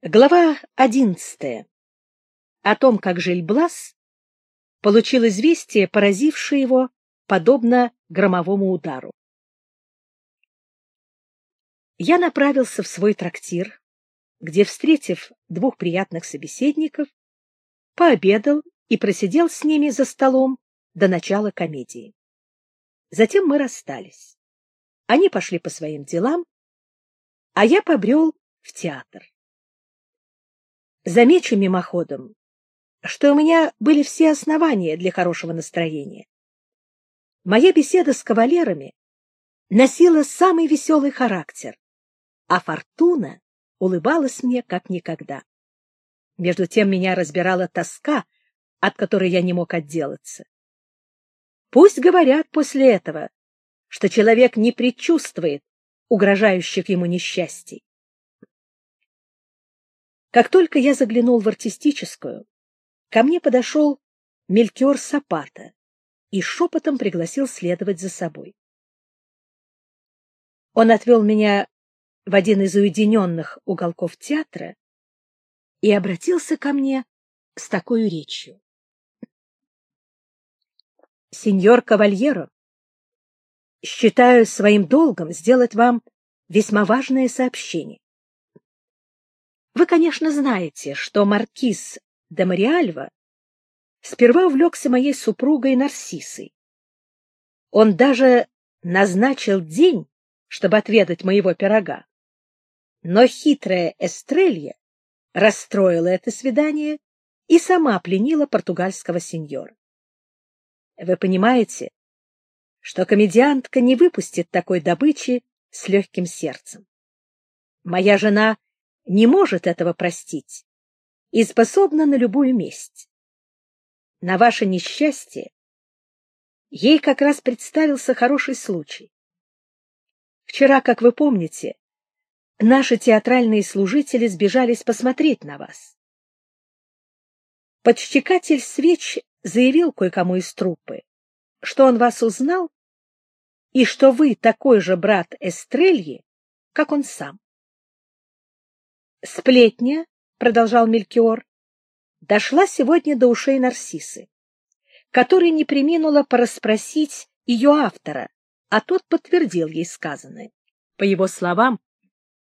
Глава одиннадцатая. О том, как Жильблас получил известие, поразившее его подобно громовому удару. Я направился в свой трактир, где, встретив двух приятных собеседников, пообедал и просидел с ними за столом до начала комедии. Затем мы расстались. Они пошли по своим делам, а я побрел в театр. Замечу мимоходом, что у меня были все основания для хорошего настроения. Моя беседа с кавалерами носила самый веселый характер, а фортуна улыбалась мне как никогда. Между тем меня разбирала тоска, от которой я не мог отделаться. Пусть говорят после этого, что человек не предчувствует угрожающих ему несчастий. Как только я заглянул в артистическую, ко мне подошел Мелькер Сапата и шепотом пригласил следовать за собой. Он отвел меня в один из уединенных уголков театра и обратился ко мне с такой речью. «Сеньор Кавальеро, считаю своим долгом сделать вам весьма важное сообщение. Вы, конечно, знаете, что маркиз де Мариальва сперва увлекся моей супругой Нарциссой. Он даже назначил день, чтобы отведать моего пирога. Но хитрая Эстрелья расстроила это свидание и сама пленила португальского сеньора. Вы понимаете, что комедиантка не выпустит такой добычи с легким сердцем. Моя жена не может этого простить и способна на любую месть. На ваше несчастье ей как раз представился хороший случай. Вчера, как вы помните, наши театральные служители сбежались посмотреть на вас. Подщекатель свеч заявил кое-кому из труппы, что он вас узнал и что вы такой же брат Эстрельи, как он сам. Сплетня, — продолжал Мелькиор, — дошла сегодня до ушей Нарсисы, которая не приминула порасспросить ее автора, а тот подтвердил ей сказанное. По его словам,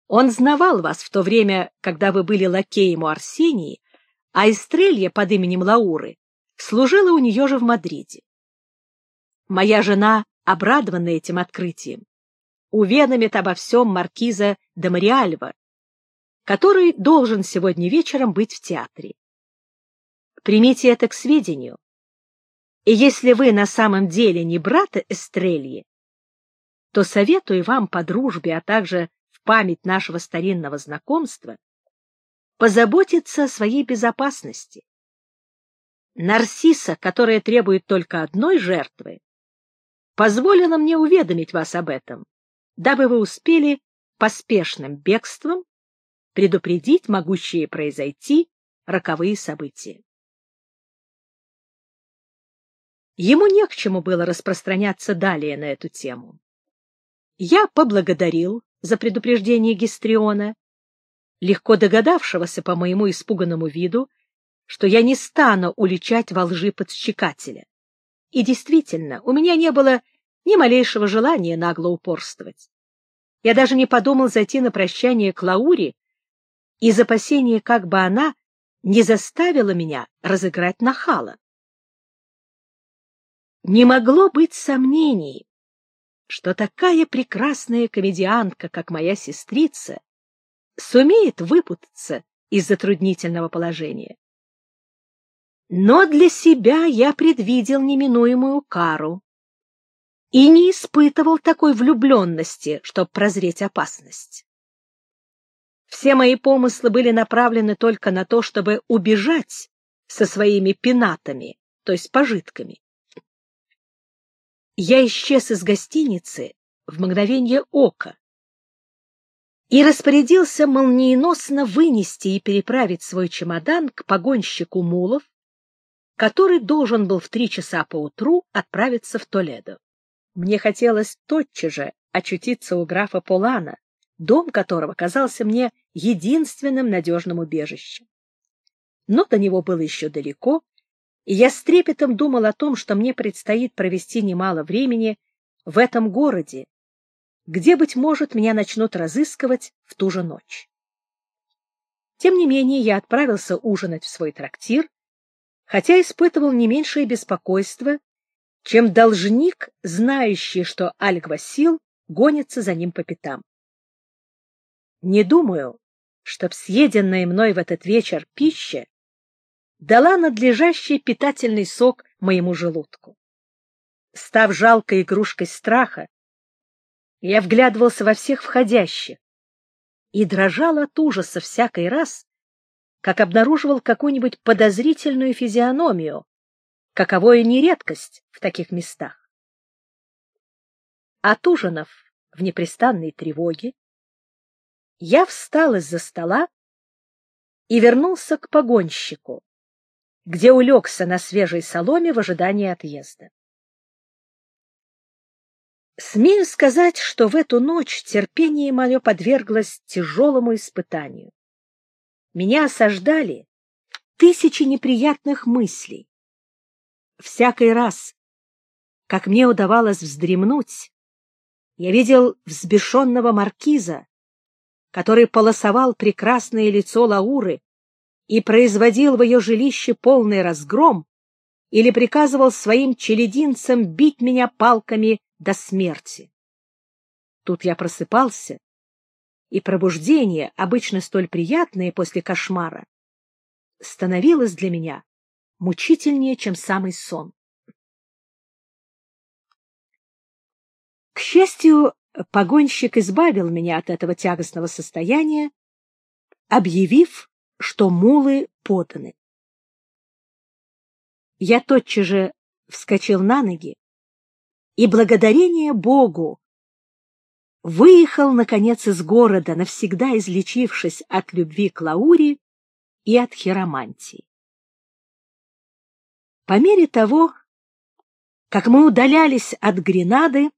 он знавал вас в то время, когда вы были лакеем у Арсении, а Эстрелья под именем Лауры служила у нее же в Мадриде. Моя жена, обрадованная этим открытием, уведомит обо всем маркиза де Мариальва, который должен сегодня вечером быть в театре. Примите это к сведению. И если вы на самом деле не брата Эстрельи, то советую вам по дружбе, а также в память нашего старинного знакомства, позаботиться о своей безопасности. Нарсиса, которая требует только одной жертвы, позволила мне уведомить вас об этом, дабы вы успели поспешным бегством предупредить могущие произойти роковые события. Ему не к чему было распространяться далее на эту тему. Я поблагодарил за предупреждение Гистриона, легко догадавшегося по моему испуганному виду, что я не стану уличать во лжи подщекателя. И действительно, у меня не было ни малейшего желания нагло упорствовать. Я даже не подумал зайти на прощание к Лауре из опасения, как бы она не заставила меня разыграть нахала. Не могло быть сомнений, что такая прекрасная комедиантка, как моя сестрица, сумеет выпутаться из затруднительного положения. Но для себя я предвидел неминуемую кару и не испытывал такой влюбленности, чтобы прозреть опасность. Все мои помыслы были направлены только на то, чтобы убежать со своими пенатами, то есть пожитками. Я исчез из гостиницы в мгновение ока и распорядился молниеносно вынести и переправить свой чемодан к погонщику мулов, который должен был в три часа поутру отправиться в Толедо. Мне хотелось тотчас же очутиться у графа Полана, дом которого казался мне единственным надежным убежищем. Но до него было еще далеко, и я с трепетом думал о том, что мне предстоит провести немало времени в этом городе, где, быть может, меня начнут разыскивать в ту же ночь. Тем не менее, я отправился ужинать в свой трактир, хотя испытывал не меньшее беспокойство, чем должник, знающий, что Аль-Гвасил гонится за ним по пятам. Не думаю, чтоб съеденная мной в этот вечер пища дала надлежащий питательный сок моему желудку. Став жалкой игрушкой страха, я вглядывался во всех входящих и дрожал от ужаса всякий раз, как обнаруживал какую-нибудь подозрительную физиономию, каковое не редкость в таких местах. От ужинов в непрестанной тревоге я встал из-за стола и вернулся к погонщику, где улегся на свежей соломе в ожидании отъезда. Смею сказать, что в эту ночь терпение мое подверглось тяжелому испытанию. Меня осаждали тысячи неприятных мыслей. Всякий раз, как мне удавалось вздремнуть, я видел взбешенного маркиза, который полосовал прекрасное лицо Лауры и производил в ее жилище полный разгром, или приказывал своим челединцам бить меня палками до смерти. Тут я просыпался, и пробуждение, обычно столь приятное после кошмара, становилось для меня мучительнее, чем самый сон. К счастью, погонщик избавил меня от этого тягостного состояния, объявив, что мулы поданы. Я тотчас же вскочил на ноги и, благодарение Богу, выехал, наконец, из города, навсегда излечившись от любви к Лауре и от хиромантии. По мере того, как мы удалялись от Гренады,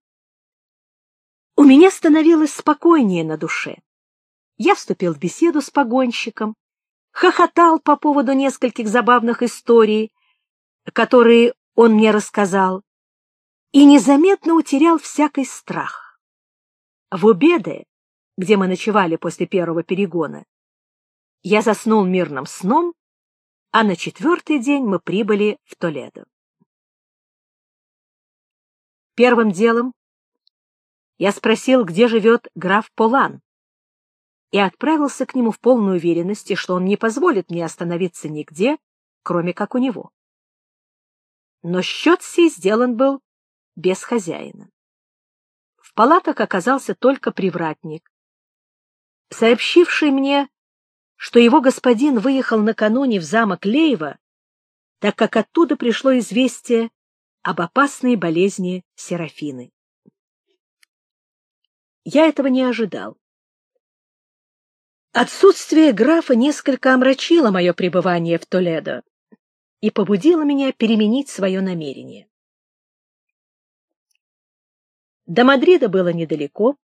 у меня становилось спокойнее на душе. Я вступил в беседу с погонщиком, хохотал по поводу нескольких забавных историй, которые он мне рассказал, и незаметно утерял всякий страх. В Убеде, где мы ночевали после первого перегона, я заснул мирным сном, а на четвертый день мы прибыли в Толедо. Первым делом я спросил, где живет граф Полан, и отправился к нему в полной уверенности, что он не позволит мне остановиться нигде, кроме как у него. Но счет сей сделан был без хозяина. В палатах оказался только привратник, сообщивший мне, что его господин выехал накануне в замок Лейва, так как оттуда пришло известие об опасной болезни Серафины. Я этого не ожидал. Отсутствие графа несколько омрачило мое пребывание в Толедо и побудило меня переменить свое намерение. До Мадрида было недалеко,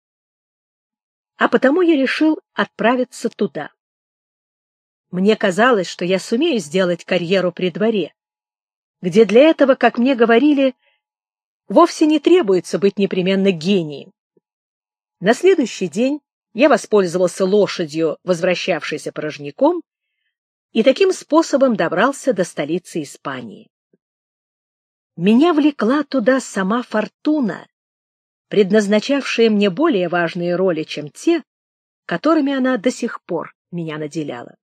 а потому я решил отправиться туда. Мне казалось, что я сумею сделать карьеру при дворе, где для этого, как мне говорили, вовсе не требуется быть непременно гением. На следующий день я воспользовался лошадью, возвращавшейся порожняком, и таким способом добрался до столицы Испании. Меня влекла туда сама фортуна, предназначавшая мне более важные роли, чем те, которыми она до сих пор меня наделяла.